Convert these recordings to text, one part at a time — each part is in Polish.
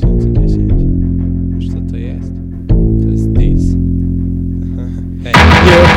Consulting.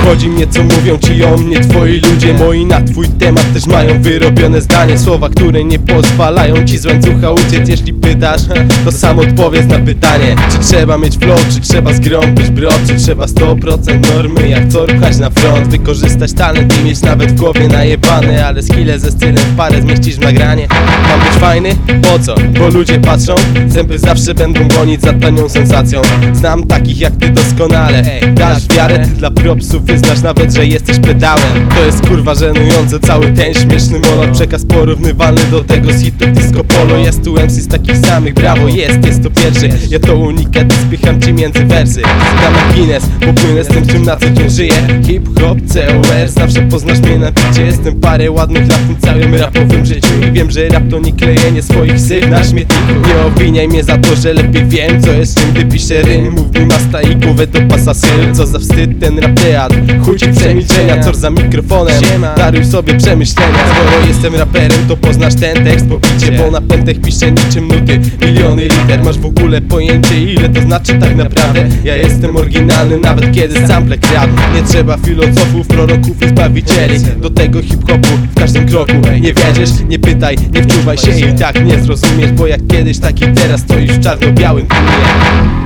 Obchodzi mnie co mówią ci o mnie twoi ludzie Moi. Na twój temat też mają wyrobione zdanie. Słowa, które nie pozwalają ci z łańcucha uciec. Jeśli pytasz, to sam odpowiedz na pytanie. Czy trzeba mieć flow, czy trzeba zgrąbić brod Czy trzeba 100% normy, jak co ruchać na front? Wykorzystać talent i mieć nawet w głowie najebany. Ale skille ze stylem w parę zmieścisz w nagranie. Mam być fajny? Po co? Bo ludzie patrzą Zęby zawsze będą gonić za tanią sensacją. Znam takich jak ty doskonale. Dasz wiarę, ty dla propsów wyznasz nawet, że jesteś pedałem. To jest kurwa żenujące, cały ten śmieszny monolog Przekaz porównywalny do tego z hitu disco polo. Jest tu MC z takich samych, brawo, jest, jest to pierwszy. Ja to unikat spycham ci między wersy. Dam Guinness, bo płynę z tym czym na co dzień żyję. Hip-hop, COR, zawsze poznasz mnie na bicie. Jestem parę ładnych lat w tym całym rapowym życiu. I wiem, że rap to nie klejenie swoich syf na śmietniku. Nie obwiniaj mnie za to, że lepiej wiem co jest czym Gdy piszę rym, mów mi masta i głowę do pasa syl. Co za wstyd ten rap teatr, chuj przemilczenia Cor za mikrofonem, daruj sobie przemyślenia. Skoro jestem raperem, to poznasz ten tekst po bicie Bo na pętech piszę niczym nuty, miliony liter Masz w ogóle pojęcie ile to znaczy tak naprawdę? Ja jestem oryginalny nawet kiedy sample kradł. Nie trzeba filozofów, proroków i zbawicieli. Do tego hip-hopu w każdym kroku. Nie wiedziesz, nie pytaj, nie wczuwaj się i tak nie zrozumiesz Bo jak kiedyś, tak i teraz stoisz w czarno-białym filmie